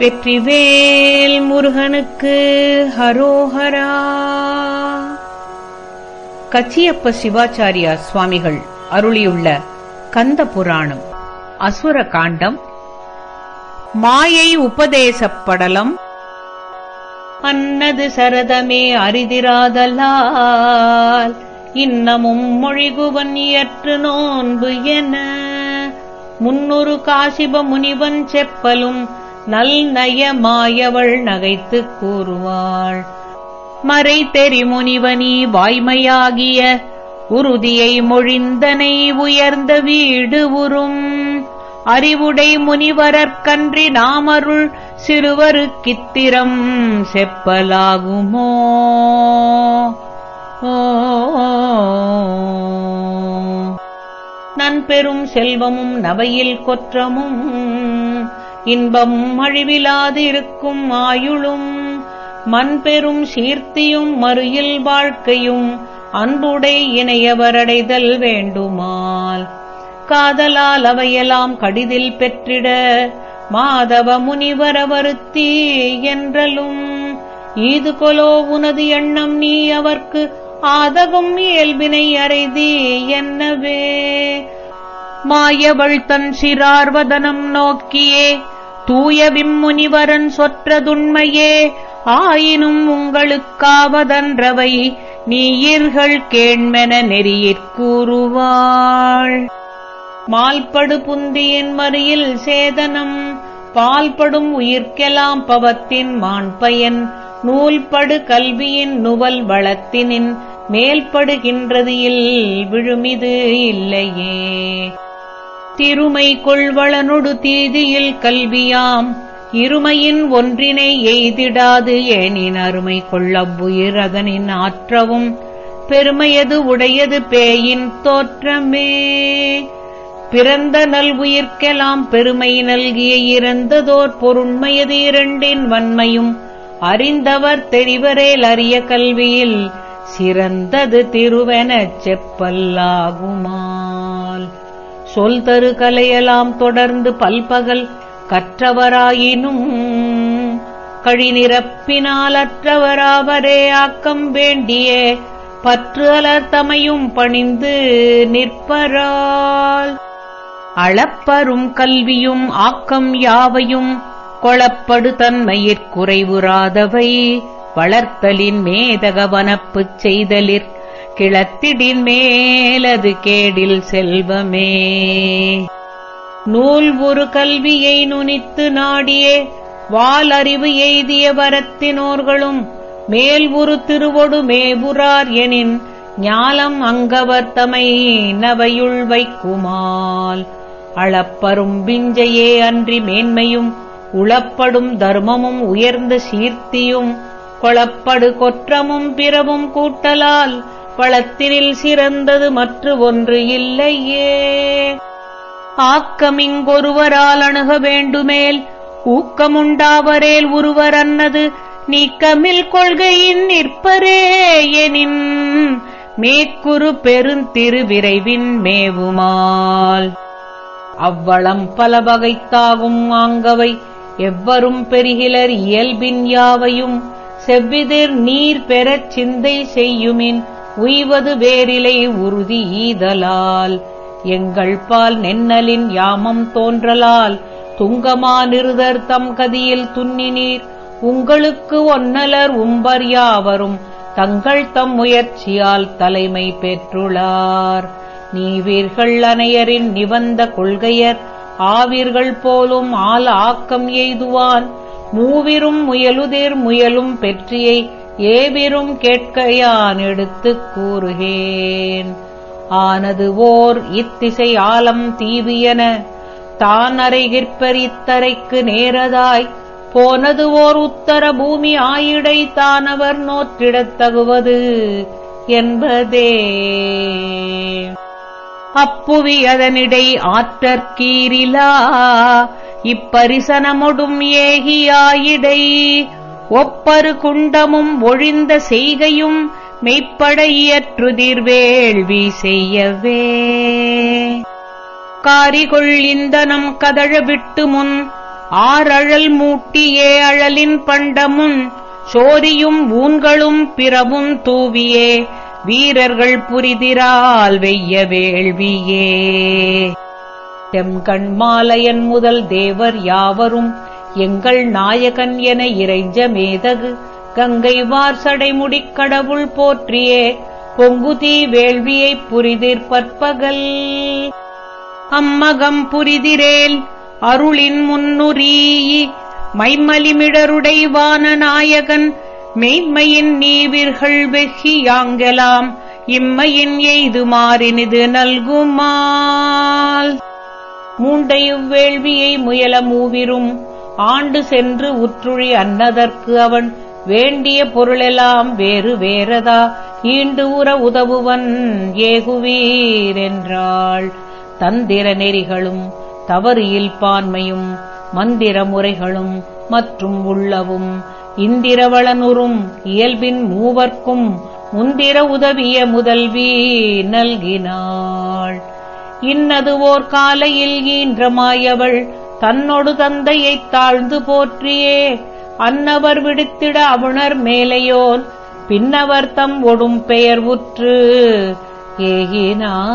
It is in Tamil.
வெற்றிவேல் முருகனுக்கு ஹரோஹரா. கச்சியப்ப சிவாச்சாரியா சுவாமிகள் அருளியுள்ள கந்த புராணம் அசுர காண்டம் மாயை உபதேசப்படலம் அன்னது சரதமே அரிதிராதலால் இன்னமும் மொழிகுவன் இயற்று நோன்பு என முன்னொரு காசிப முனிவன் செப்பலும் நல் நயமாயவள் நகைத்துக் கூறுவாள். மறை தெரி முனிவனி வாய்மையாகிய உறுதியை மொழிந்தனை உயர்ந்த வீடு உறும். அறிவுடை முனிவரற்கன்றி நாமருள் சிறுவருக்கித்திரம் செப்பலாகுமோ? நன்பெரும் செல்வமும் நவையில் கொற்றமும். இன்பம் அழிவிலாதிருக்கும் ஆயுளும் மண்பெரும் சீர்த்தியும் மறுயில் வாழ்க்கையும் அன்புடை இணையவரடைதல் வேண்டுமால். காதலால் அவையெல்லாம் கடிதில் பெற்றிட மாதவ முனிவர வருத்தி என்றலும் ஈது கொலோ உனது எண்ணம் நீ அவர்க்கு ஆதகும் இயல்பினை அறைதி என்னவே. மாயவள் தன் சிறார்வதனம் நோக்கியே தூய விம்முனிவரன் சொற்றதுண்மையே. ஆயினும் உங்களுக்காவதன்றவை நீயிர்கள் கேண்மென நெறியிற் கூறுவாள். மால்படு புந்தியின் மறியில் சேதனம் பால்படும் உயிர்க்கெலாம் பவத்தின் மாண்பயன் நூல்படு கல்வியின் நுவல் வளத்தினின் மேல்படுகின்றது இல் விழுமிது இல்லையே. திருமை கொள்வளனொடு தீதியில் கல்வியாம். இருமையின் ஒன்றினை எய்திடாது ஏனின் அருமை கொள்ளவ்வுயிர் அதனின் ஆற்றவும். பெருமையது உடையது பேயின் தோற்றமே. பிறந்த நல்வுயிர்க்கெல்லாம் பெருமை நல்கிய இறந்ததோர் பொருண்மையது இரண்டின் வன்மையும். அறிந்தவர் தெரிவரேல் அறிய கல்வியில் சிறந்தது திருவெனச் செப்பல்லாகுமா. சொல் தரு கலையலாம் தொடர்ந்து பல்பகல் கற்றவராயினும் கழிநிரப்பினால் அற்றவராவரே ஆக்கம் வேண்டிய பற்று அலர் தமையும் பணிந்து நிற்பரால். அளப்பரும் கல்வியும் ஆக்கம் யாவையும் கொளப்படு தன்மையிற் குறைவுறாதவை. வளர்த்தலின் மேதகவனப்புச் செய்தலிற் கிளத்திடின் மேலது கேடில் செல்வமே. நூல் ஒரு கல்வியை நுனித்து நாடியே வால் அறிவு எய்திய வரத்தினோர்களும் மேல் ஒரு திருவொடு மேபுரார் எனின் ஞாலம் அங்கவர்த்தமை நவையுள் வைக்குமால். அளப்பரும் பிஞ்சையே அன்றி மேன்மையும் உளப்படும் தர்மமும் உயர்ந்த சீர்த்தியும் கொளப்படு கொற்றமும் பிறவும் கூட்டலால் பழத்தினில் சிறந்தது மற்ற ஒன்று இல்லையே. ஆக்கமிங்கொருவரால் அணுக வேண்டுமேல் ஊக்கமுண்டாவரேல் ஒருவர் அன்னது நீக்கமில் கொள்கையின் நிற்பரே எனின் மேக்குரு பெருந்திரு விரைவின் மேவுமால். அவ்வளம் பல வகைத்தாகும் ஆங்கவை எவ்வரும் பெருகிலர் இயல்பின் யாவையும் செவ்விதிர் நீர் பெறச் சிந்தை செய்யுமின் உய்வது வேரிலை உறுதி ஈதலால். எங்கள் பால் நென்னலின் யாமம் தோன்றலால். துங்கமா நிருதர் தம் கதியில் துன்னினீர். உங்களுக்கு ஒன்னலர் உம்பர் யாவரும். தங்கள் தம் முயற்சியால் தலைமை பெற்றுளார். நீவீர்கள் அனையரின் நிவந்த கொள்கையர். ஆவீர்கள் போலும் ஆல் ஆக்கம் எய்துவான். மூவிரும் முயலுதிர் முயலும் பெற்றியை. ஏவிரும் கேட்கையான் எடுத்துக் கூறுகேன். ஆனது ஓர் இத்திசை ஆலம் தீவியன தான் அறைகிற்பர் இத்தரைக்கு நேரதாய். போனது ஓர் உத்தர பூமி ஆயிடை தானவர் நோற்றிடத் தகுவது என்பதே. அப்புவி அதனிடை ஆற்றற்கீரிலா இப்பரிசனமொடும் ஏகியாயிடை. ஒப்பரு குண்டமும் ஒழிந்த செய்கையும் மெய்ப்பட இயற்றுதிர் வேள்வி செய்யவே காரிகொள் இந்தனம் கதழ விட்டு முன் ஆறழல் மூட்டியே அழலின் பண்டமுன் சோதியும் ஊன்களும் பிறவும் தூவியே வீரர்கள் புரிதிரால் வெய்ய வேள்வியே தெம்கண்மாலையன் முதல் தேவர் யாவரும் எங்கள் நாயகன் என இறைஞ்ச மேதகு கங்கை வார் சடைமுடிக் கடவுள் போற்றியே பொங்குதீ வேள்வியைப் புரிதிர் பற்பகல். அம்மகம் புரிதிரேல் அருளின் முன்னுரீயி மைமலிமிடருடைவான நாயகன் மெய்மையின் நீவிர்கள் வெகியாங்கெலாம் இம்மையின் எய்துமாறினிது நல்குமால். மூண்டையும் வேள்வியை முயல மூவிரும் ஆண்டு சென்று உற்றுழி அன்னதற்கு அவன் வேண்டிய பொருளெல்லாம் வேறு வேறதா? ஈண்டு உற உதவுவன் ஏகுவீர் என்றாள். தந்திர நெறிகளும் தவறு இல்பான்மையும் மந்திர முறைகளும் மற்றும் உள்ளவும். இந்திரவளனுறும் இயல்பின் மூவர்க்கும் முந்திர உதவிய முதல்வி நல்கினாள். இன்னது ஓர் காலையில் ஈன்றமாயவள் தன்னொடு தந்தையைத் தாழ்ந்து போற்றியே. அன்னவர் விடுத்திட அவுணர் மேலையோன் பின்னவர் தம் ஒடும் பெயர் உற்று. ஏகினா